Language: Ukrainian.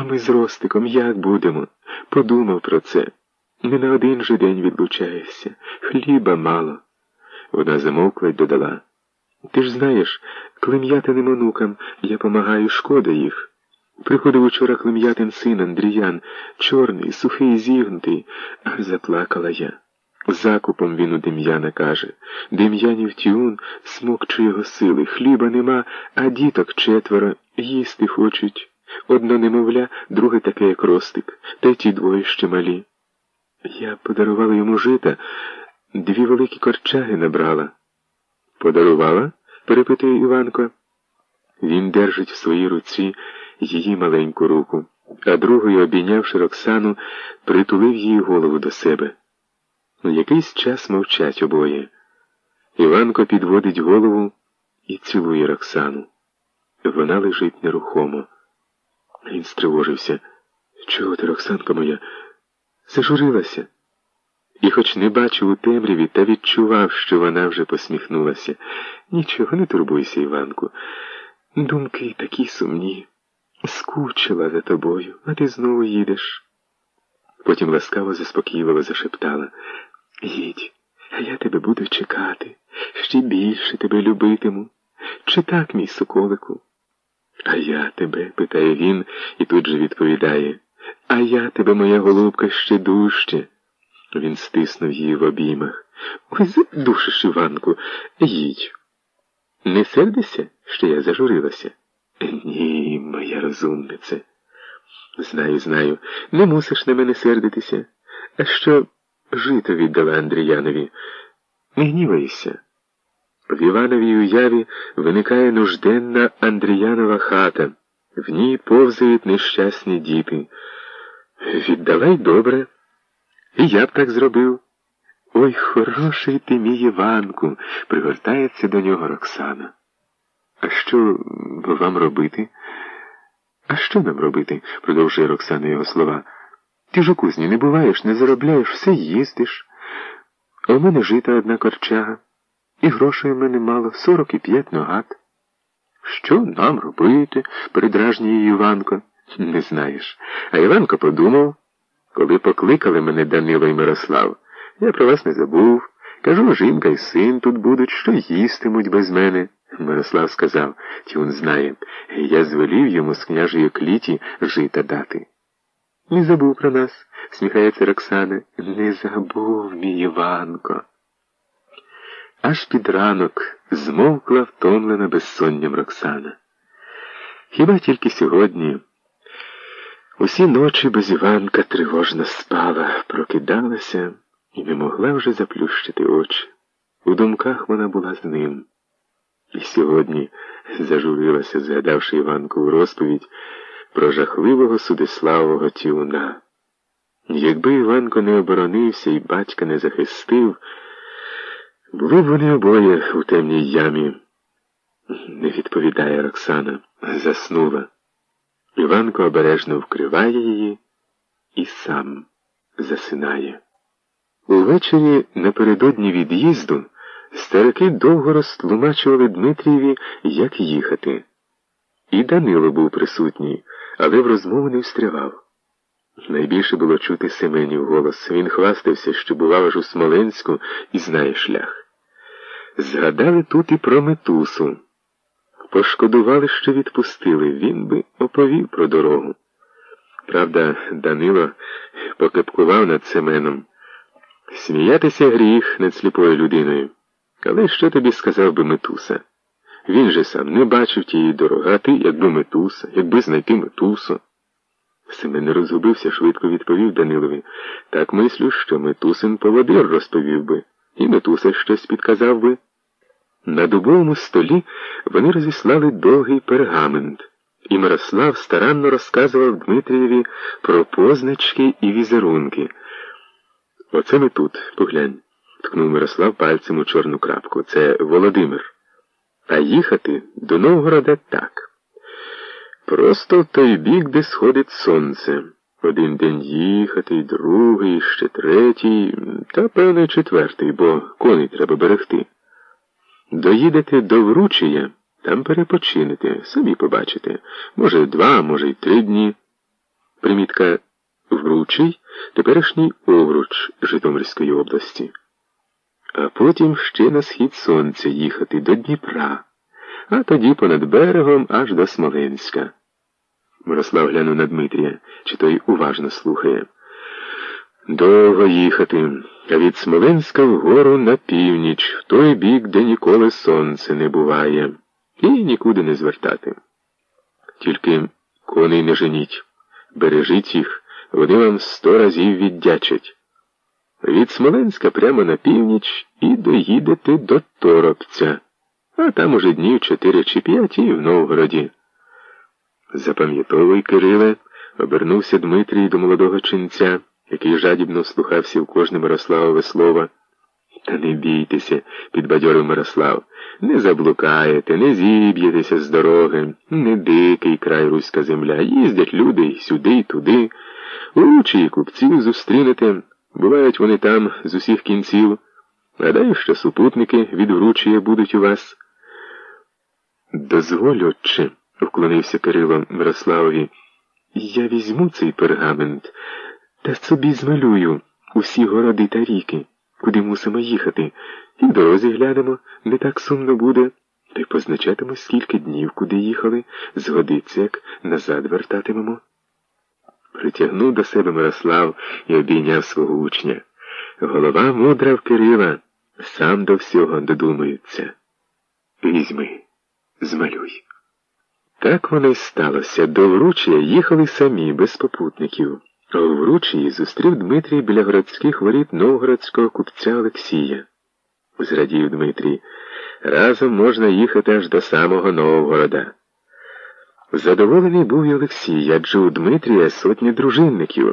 А ми з Ростиком як будемо? Подумав про це. Не на один же день відлучаєшся. Хліба мало. Вона замовкла й додала. Ти ж знаєш, клем'ятиним онукам я помагаю, шкода їх. Приходив учора клем'ятин син Андріян, чорний, сухий, зігнутий, а заплакала я. Закупом він у Дем'яна каже Дем'янів тюн смокче його сили, хліба нема, а діток четверо їсти хочуть. Одно немовля, друге таке, як ростик, та й ті двоє ще малі. Я подарувала йому жита, дві великі корчаги набрала. Подарувала? перепитує Іванко. Він держить в своїй руці її маленьку руку, а другою, обійнявши Роксану, притулив її голову до себе. Якийсь час мовчать обоє. Іванко підводить голову і цілує Роксану. Вона лежить нерухомо. Він стривожився. Чого ти, Роксанка моя? Зажурилася. І хоч не бачив у темряві, та відчував, що вона вже посміхнулася. Нічого, не турбуйся, Іванку. Думки такі сумні. Скучила за тобою, а ти знову їдеш. Потім ласкаво заспокійливо зашептала Їдь, а я тебе буду чекати, ще більше тебе любитиму. Чи так, мій соколику? А я тебе, питає він і тут же відповідає. А я тебе, моя голубка, ще дужче. Він стиснув її в обіймах. Ой, задушиш, Іванку, їдь. Не сердися, що я зажурилася? Ні, моя розумнице. Знаю, знаю, не мусиш на мене сердитися. А що жито віддала Андріянові? Не гнівайся. В Івановій уяві виникає нужденна Андріянова хата. В ній повзають нещасні діти. Віддала й добре. І я б так зробив. Ой, хороший ти мій Іванку, пригортається до нього Роксана. А що вам робити? А що нам робити? продовжує Роксана його слова. Ти ж у кузні не буваєш, не заробляєш, все їздиш. А у мене жита одна корчага, і грошей у мене мало сорок і п'ять ногат. Що нам робити? передражнює Іванко. Не знаєш. А Іванко подумав, коли покликали мене Данило і Мирослав, я про вас не забув. Кажу, жінка і син тут будуть, що їстимуть без мене. Мирослав сказав, тюн знає, я звелів йому з княжої кліті жита дати. Не забув про нас, сміхається Роксана. Не забув, мій Іванко. Аж під ранок змовкла втомлена безсонням Роксана. Хіба тільки сьогодні усі ночі без Іванка тривожно спала, прокидалася і не могла вже заплющити очі. У думках вона була з ним. І сьогодні зажурилася, згадавши Іванкову розповідь про жахливого судиславого тюна. Якби Іванко не оборонився і батька не захистив, були б вони обоє у темній ямі. Не відповідає Роксана, заснула. Іванко обережно вкриває її і сам засинає. Увечері напередодні від'їзду. Старики довго розтлумачували Дмитрієві, як їхати. І Данило був присутній, але в розмову не встрявав. Найбільше було чути Семенів голос. Він хвастався, що бував аж у Смоленську і знає шлях. Згадали тут і про метусу. Пошкодували, що відпустили, він би оповів про дорогу. Правда, Данило покепкував над Семеном. Сміятися гріх над сліпою людиною. Але що тобі сказав би Метуса? Він же сам не бачив тієї дороги, а ти, якби Метуса, якби знайти Метусу. Семен розгубився, швидко відповів Данилові. Так мислю, що Метусин поводир розповів би, і Метуса щось підказав би. На дубовому столі вони розіслали довгий пергамент, і Мирослав старанно розказував Дмитрієві про позначки і візерунки. Оце ми тут, поглянь ткнув Мирослав пальцем у чорну крапку. Це Володимир. А їхати до Новгорода так. Просто в той бік, де сходить сонце. Один день їхати, другий, ще третій, та, певно, четвертий, бо коней треба берегти. Доїдете до Вручія, там перепочинете, самі побачите. Може, два, може, й три дні. Примітка Вручий, теперішній Овруч Житомирської області. А потім ще на схід сонця їхати до Дніпра, а тоді понад берегом аж до Смоленська. Мирослав глянув на Дмитрія, чи той уважно слухає. Довго їхати, а від Смоленська вгору на північ, в той бік, де ніколи сонце не буває, і нікуди не звертати. Тільки коней не женіть, бережіть їх, вони вам сто разів віддячать. Від Смоленська прямо на північ і доїдете до Торопця, а там уже днів чотири чи п'ять і в Новгороді. Запам'ятовуй, Кириле, обернувся Дмитрій до молодого ченця, який жадібно слухався в кожне Мирославове слово. Та не бійтеся, підбадьорив Мирослав. Не заблукаєте, не зіб'єтеся з дороги, не дикий край руська земля. Їздять люди й сюди, й туди. Лучі і купців зустрінете. Бувають вони там з усіх кінців. Гадаю, що супутники від вручія будуть у вас. Дозволь, отче, вклонився Кирило Мирославові. Я візьму цей пергамент та собі змалюю усі городи та ріки, куди мусимо їхати, і дорозі глянемо, не так сумно буде, та й позначатимемо, скільки днів, куди їхали, згодиться, як назад вертатимемо. Притягнув до себе Мирослав і обійняв свого учня. Голова мудра в Кирила, сам до всього додумується. Візьми, змалюй. Так воно й сталося. До вручія їхали самі, без попутників. У вручні зустрів Дмитрій біля городських воріт новгородського купця Олексія. Зрадів Дмитрій. Разом можна їхати аж до самого Новгорода. Задоволений був і Олексій, адже у Дмитрія сотні дружинників.